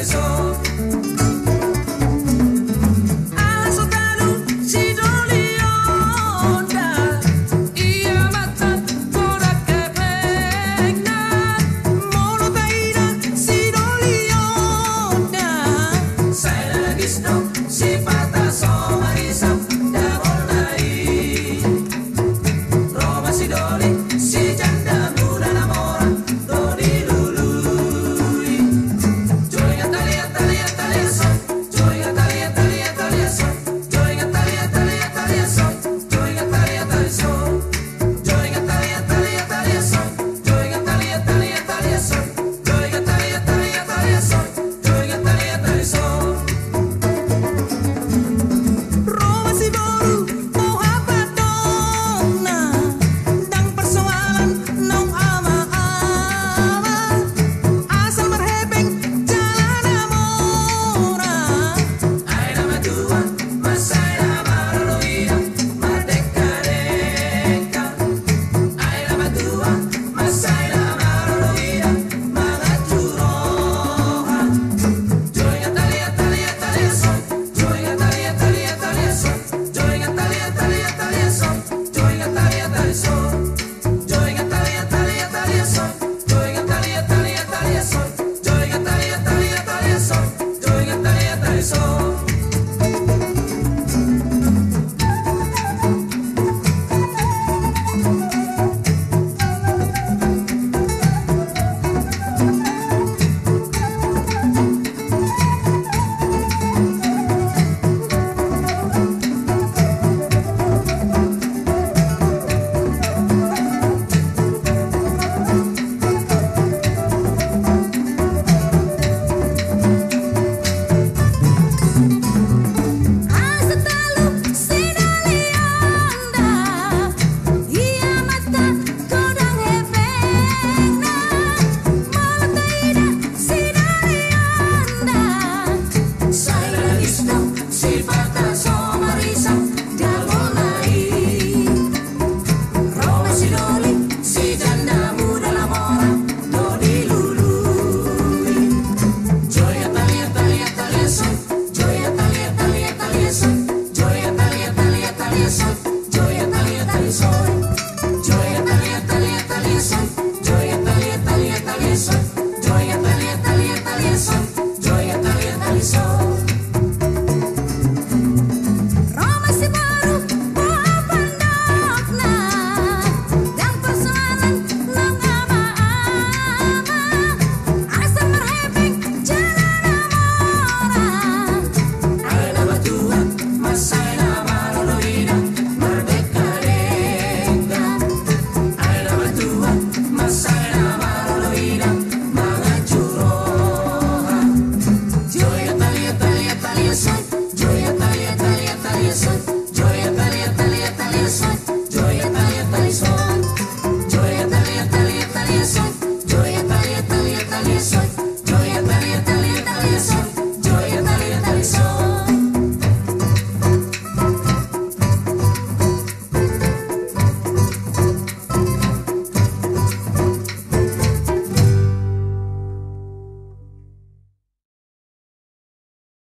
It's